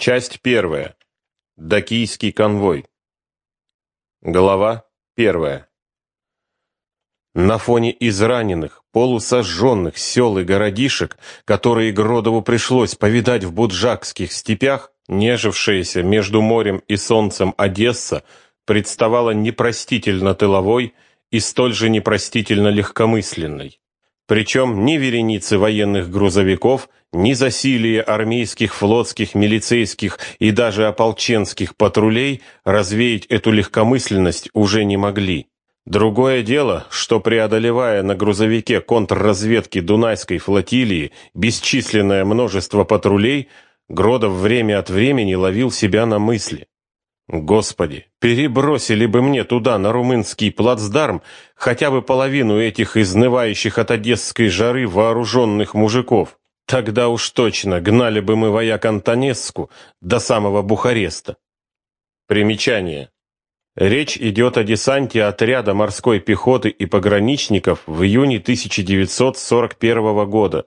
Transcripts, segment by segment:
Часть первая. Дакийский конвой. Глава первая. На фоне израненных, полусожженных сел и городишек, которые Гродову пришлось повидать в буджакских степях, нежившаяся между морем и солнцем Одесса представала непростительно тыловой и столь же непростительно легкомысленной. Причем ни вереницы военных грузовиков, ни засилие армейских, флотских, милицейских и даже ополченских патрулей развеять эту легкомысленность уже не могли. Другое дело, что преодолевая на грузовике контрразведки Дунайской флотилии бесчисленное множество патрулей, Гродов время от времени ловил себя на мысли. Господи, перебросили бы мне туда, на румынский плацдарм, хотя бы половину этих изнывающих от одесской жары вооруженных мужиков. Тогда уж точно гнали бы мы вояк Антонеску до самого Бухареста. Примечание. Речь идет о десанте отряда морской пехоты и пограничников в июне 1941 года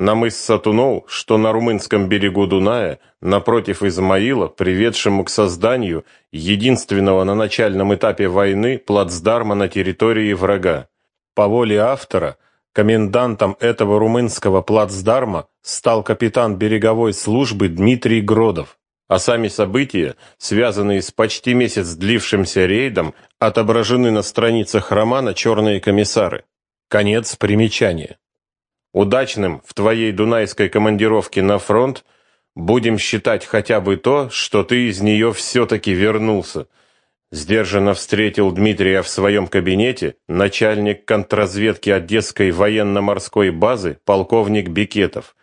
на мыс Сатунов, что на румынском берегу Дуная, напротив Измаила, приведшему к созданию единственного на начальном этапе войны плацдарма на территории врага. По воле автора, комендантом этого румынского плацдарма стал капитан береговой службы Дмитрий Гродов. А сами события, связанные с почти месяц длившимся рейдом, отображены на страницах романа «Черные комиссары». Конец примечания. Удачным в твоей дунайской командировке на фронт будем считать хотя бы то, что ты из нее все-таки вернулся. Сдержанно встретил Дмитрия в своем кабинете начальник контрразведки Одесской военно-морской базы полковник Бекетов.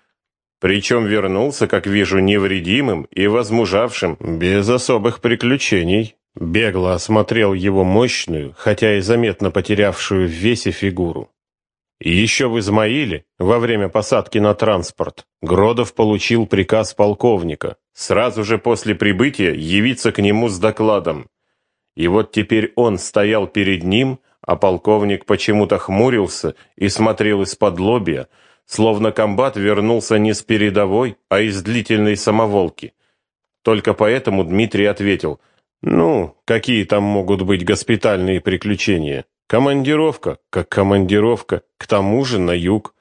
Причем вернулся, как вижу, невредимым и возмужавшим, без особых приключений. Бегло осмотрел его мощную, хотя и заметно потерявшую в весе фигуру. Еще в Измаиле, во время посадки на транспорт, Гродов получил приказ полковника сразу же после прибытия явиться к нему с докладом. И вот теперь он стоял перед ним, а полковник почему-то хмурился и смотрел из-под лобья, словно комбат вернулся не с передовой, а из длительной самоволки. Только поэтому Дмитрий ответил, «Ну, какие там могут быть госпитальные приключения?» Командировка, как командировка, к тому же на юг.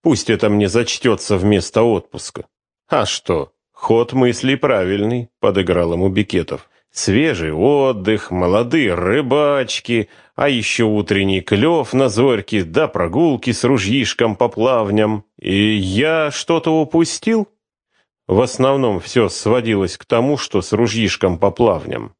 Пусть это мне зачтется вместо отпуска. А что, ход мыслей правильный, подыграл ему Бикетов. Свежий отдых, молодые рыбачки, а еще утренний клев на зорьке, да прогулки с ружьишком по плавням. И я что-то упустил? В основном все сводилось к тому, что с ружьишком по плавням.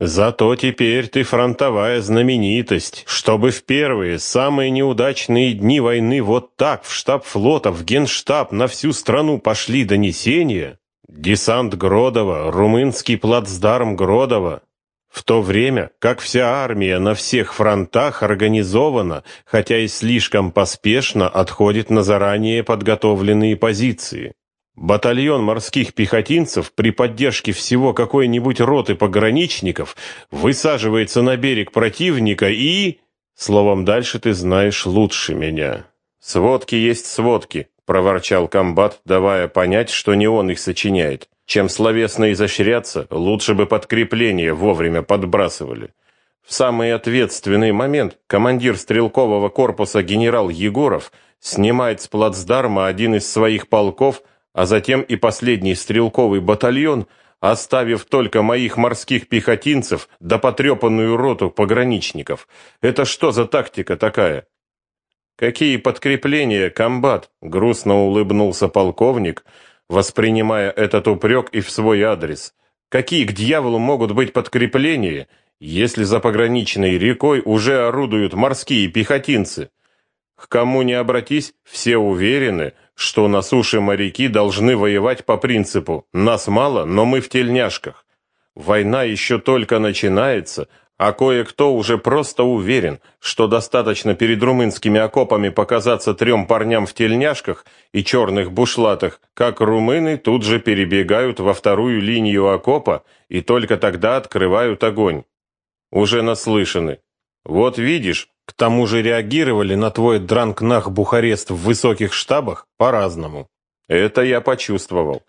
Зато теперь ты фронтовая знаменитость, чтобы в первые, самые неудачные дни войны вот так в штаб флота, в генштаб на всю страну пошли донесения. Десант Гродова, румынский плацдарм Гродова. В то время, как вся армия на всех фронтах организована, хотя и слишком поспешно отходит на заранее подготовленные позиции. Батальон морских пехотинцев при поддержке всего какой-нибудь роты пограничников высаживается на берег противника и... Словом, дальше ты знаешь лучше меня. Сводки есть сводки, проворчал комбат, давая понять, что не он их сочиняет. Чем словесно изощряться, лучше бы подкрепление вовремя подбрасывали. В самый ответственный момент командир стрелкового корпуса генерал Егоров снимает с плацдарма один из своих полков – а затем и последний стрелковый батальон, оставив только моих морских пехотинцев да потрепанную роту пограничников. Это что за тактика такая? Какие подкрепления, комбат? Грустно улыбнулся полковник, воспринимая этот упрек и в свой адрес. Какие к дьяволу могут быть подкрепления, если за пограничной рекой уже орудуют морские пехотинцы? К кому не обратись, все уверены, что на суше моряки должны воевать по принципу «нас мало, но мы в тельняшках». Война еще только начинается, а кое-кто уже просто уверен, что достаточно перед румынскими окопами показаться трем парням в тельняшках и черных бушлатах, как румыны тут же перебегают во вторую линию окопа и только тогда открывают огонь. Уже наслышаны. Вот видишь, к тому же реагировали на твой дранкнах Бухарест в высоких штабах по-разному. Это я почувствовал.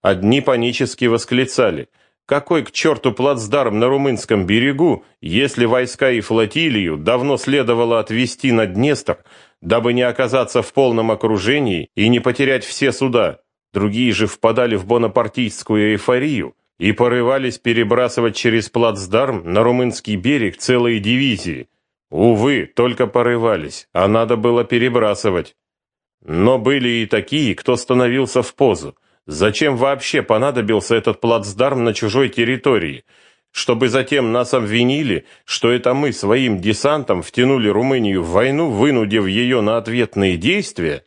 Одни панически восклицали – какой к черту плацдарм на румынском берегу, если войска и флотилию давно следовало отвести на Днестр, дабы не оказаться в полном окружении и не потерять все суда? Другие же впадали в бонапартийскую эйфорию и порывались перебрасывать через плацдарм на румынский берег целые дивизии. Увы, только порывались, а надо было перебрасывать. Но были и такие, кто становился в позу. Зачем вообще понадобился этот плацдарм на чужой территории? Чтобы затем нас обвинили, что это мы своим десантом втянули Румынию в войну, вынудив ее на ответные действия?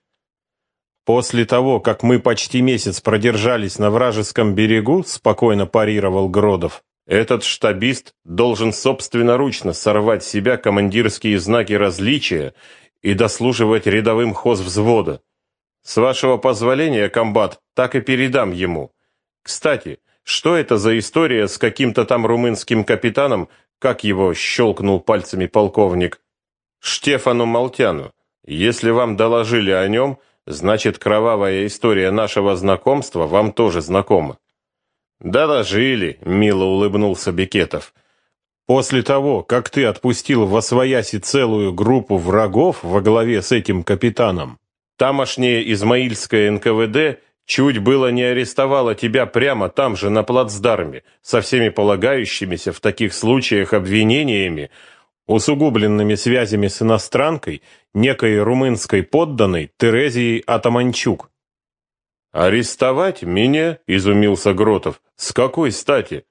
После того, как мы почти месяц продержались на вражеском берегу, спокойно парировал Гродов, этот штабист должен собственноручно сорвать с себя командирские знаки различия и дослуживать рядовым хоз взвода. С вашего позволения, комбат, так и передам ему. Кстати, что это за история с каким-то там румынским капитаном, как его щелкнул пальцами полковник? Штефану Малтяну. Если вам доложили о нем, значит, кровавая история нашего знакомства вам тоже знакома. Доложили, мило улыбнулся Бекетов. После того, как ты отпустил во свояси целую группу врагов во главе с этим капитаном, Тамошнее Измаильское НКВД чуть было не арестовало тебя прямо там же на плацдарме со всеми полагающимися в таких случаях обвинениями, усугубленными связями с иностранкой, некой румынской подданной Терезией Атаманчук. «Арестовать меня?» — изумился Гротов. «С какой стати?»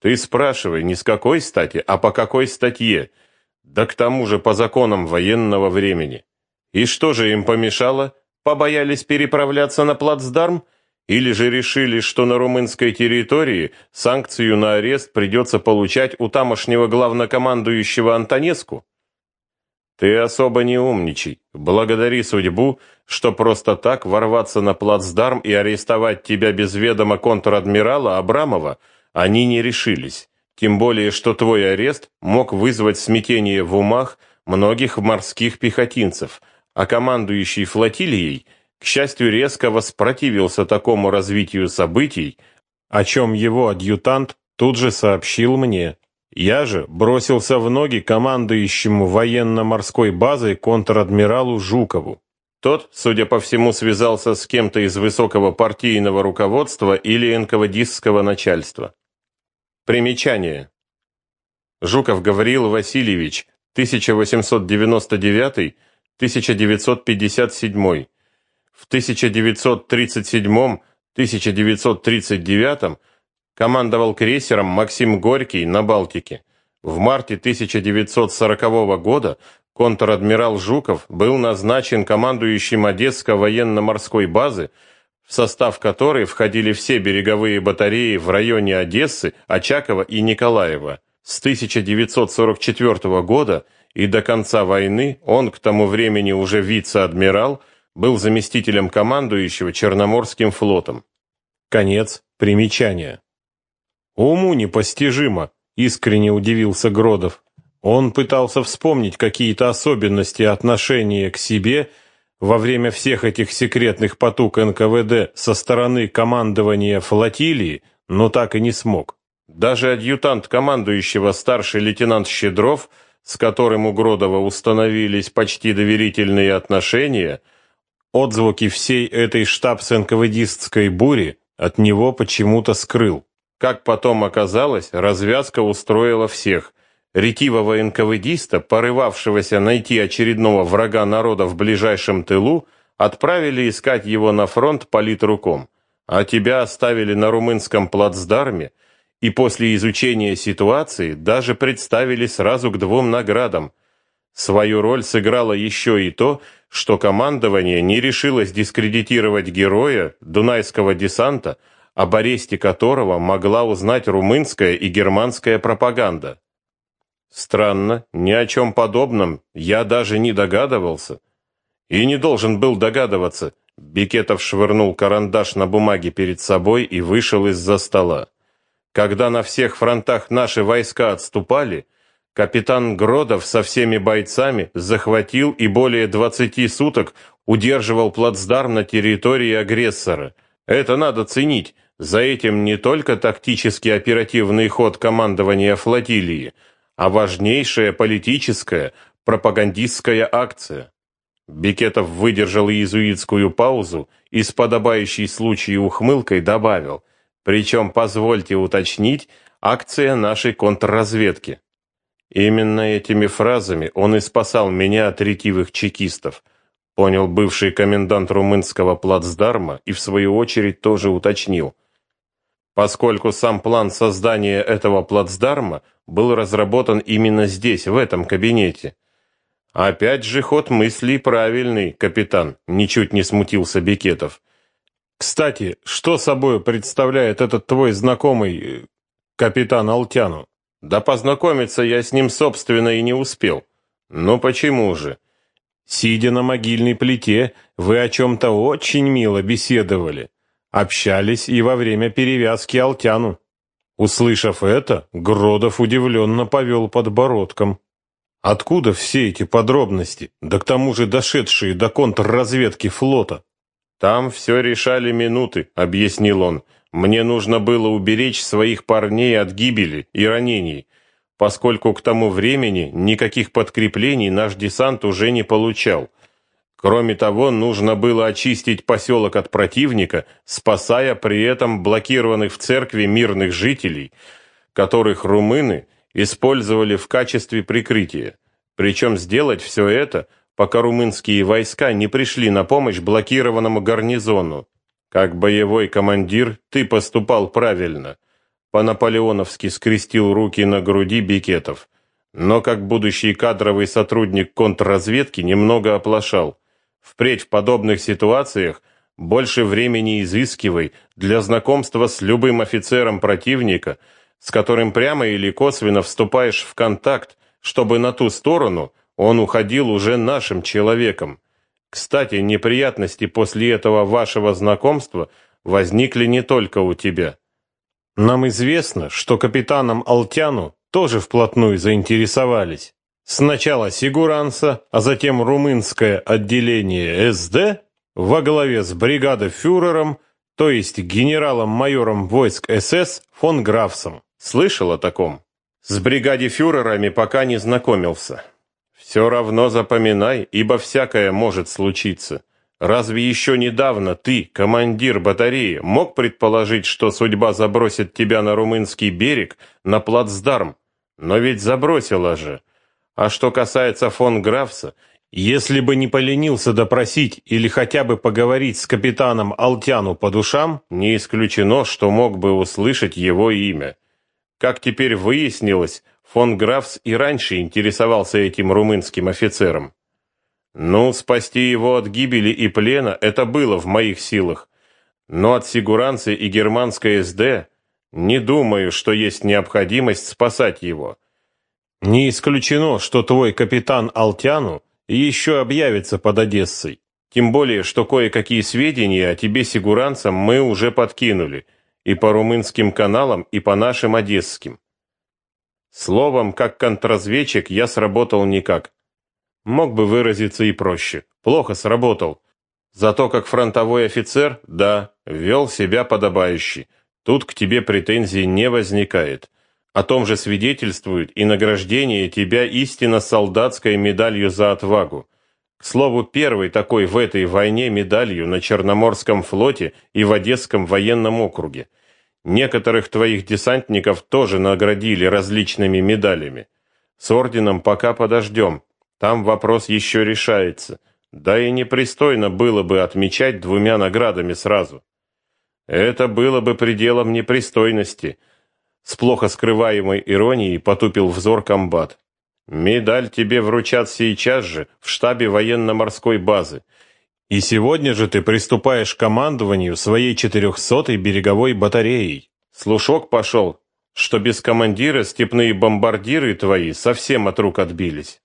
«Ты спрашивай, не с какой стати, а по какой статье? Да к тому же по законам военного времени». И что же им помешало? Побоялись переправляться на плацдарм? Или же решили, что на румынской территории санкцию на арест придется получать у тамошнего главнокомандующего Антонеску? Ты особо не умничай. Благодари судьбу, что просто так ворваться на плацдарм и арестовать тебя без ведома контр-адмирала Абрамова они не решились. Тем более, что твой арест мог вызвать смятение в умах многих морских пехотинцев – а командующий флотилией, к счастью, резко воспротивился такому развитию событий, о чем его адъютант тут же сообщил мне. Я же бросился в ноги командующему военно-морской базой контр-адмиралу Жукову. Тот, судя по всему, связался с кем-то из высокого партийного руководства или НКВДистского начальства. Примечание. Жуков Гавриил Васильевич, 1899 1957. В 1937-1939 командовал крейсером Максим Горький на Балтике. В марте 1940 года контр-адмирал Жуков был назначен командующим Одесской военно-морской базы, в состав которой входили все береговые батареи в районе Одессы, Очакова и Николаева. С 1944 года и до конца войны он, к тому времени уже вице-адмирал, был заместителем командующего Черноморским флотом. Конец примечания. Уму непостижимо, искренне удивился Гродов. Он пытался вспомнить какие-то особенности отношения к себе во время всех этих секретных потуг НКВД со стороны командования флотилии, но так и не смог. Даже адъютант командующего старший лейтенант Щедров – с которым у Гродова установились почти доверительные отношения, отзвуки всей этой штабс-энкаведистской бури от него почему-то скрыл. Как потом оказалось, развязка устроила всех. Ретивого энкаведиста, порывавшегося найти очередного врага народа в ближайшем тылу, отправили искать его на фронт политруком, а тебя оставили на румынском плацдарме – и после изучения ситуации даже представили сразу к двум наградам. Свою роль сыграло еще и то, что командование не решилось дискредитировать героя Дунайского десанта, об аресте которого могла узнать румынская и германская пропаганда. Странно, ни о чем подобном я даже не догадывался. И не должен был догадываться. Бекетов швырнул карандаш на бумаге перед собой и вышел из-за стола. Когда на всех фронтах наши войска отступали, капитан Гродов со всеми бойцами захватил и более 20 суток удерживал плацдарм на территории агрессора. Это надо ценить. За этим не только тактический оперативный ход командования флотилии, а важнейшая политическая, пропагандистская акция. Бекетов выдержал иезуитскую паузу и с подобающей случаю ухмылкой добавил, причем, позвольте уточнить, акция нашей контрразведки. Именно этими фразами он и спасал меня от ретивых чекистов, понял бывший комендант румынского плацдарма и в свою очередь тоже уточнил. Поскольку сам план создания этого плацдарма был разработан именно здесь, в этом кабинете. Опять же ход мыслей правильный, капитан, ничуть не смутился Бекетов. Кстати, что собой представляет этот твой знакомый э, капитан Алтяну? Да познакомиться я с ним, собственно, и не успел. Но почему же? Сидя на могильной плите, вы о чем-то очень мило беседовали. Общались и во время перевязки Алтяну. Услышав это, Гродов удивленно повел подбородком. Откуда все эти подробности, да к тому же дошедшие до контрразведки флота? Там все решали минуты, объяснил он. Мне нужно было уберечь своих парней от гибели и ранений, поскольку к тому времени никаких подкреплений наш десант уже не получал. Кроме того, нужно было очистить поселок от противника, спасая при этом блокированных в церкви мирных жителей, которых румыны использовали в качестве прикрытия. Причем сделать все это, пока румынские войска не пришли на помощь блокированному гарнизону. Как боевой командир ты поступал правильно. По-наполеоновски скрестил руки на груди Бикетов. Но как будущий кадровый сотрудник контрразведки немного оплошал. Впредь в подобных ситуациях больше времени изыскивай для знакомства с любым офицером противника, с которым прямо или косвенно вступаешь в контакт, чтобы на ту сторону он уходил уже нашим человеком. Кстати, неприятности после этого вашего знакомства возникли не только у тебя. Нам известно, что капитаном Алтяну тоже вплотную заинтересовались. Сначала Сигуранса, а затем румынское отделение СД во главе с бригадой-фюрером, то есть генералом-майором войск СС фон Графсом. Слышал о таком? С бригаде-фюрерами пока не знакомился. Все равно запоминай, ибо всякое может случиться. Разве еще недавно ты, командир батареи, мог предположить, что судьба забросит тебя на румынский берег, на плацдарм? Но ведь забросила же. А что касается фон Графса, если бы не поленился допросить или хотя бы поговорить с капитаном Алтяну по душам, не исключено, что мог бы услышать его имя. Как теперь выяснилось, Фон Графс и раньше интересовался этим румынским офицером. Ну, спасти его от гибели и плена это было в моих силах. Но от сигуранцы и германской СД не думаю, что есть необходимость спасать его. Не исключено, что твой капитан Алтяну еще объявится под Одессой. Тем более, что кое-какие сведения о тебе сигуранцам мы уже подкинули и по румынским каналам, и по нашим одесским. Словом, как контрразведчик я сработал никак. Мог бы выразиться и проще. Плохо сработал. Зато как фронтовой офицер, да, вел себя подобающе. Тут к тебе претензий не возникает. О том же свидетельствует и награждение тебя истинно солдатской медалью за отвагу. К слову, первой такой в этой войне медалью на Черноморском флоте и в Одесском военном округе. Некоторых твоих десантников тоже наградили различными медалями. С орденом пока подождем. Там вопрос еще решается. Да и непристойно было бы отмечать двумя наградами сразу. Это было бы пределом непристойности. С плохо скрываемой иронией потупил взор комбат. Медаль тебе вручат сейчас же в штабе военно-морской базы. И сегодня же ты приступаешь к командованию своей четырехсотой береговой батареей. Слушок пошел, что без командира степные бомбардиры твои совсем от рук отбились.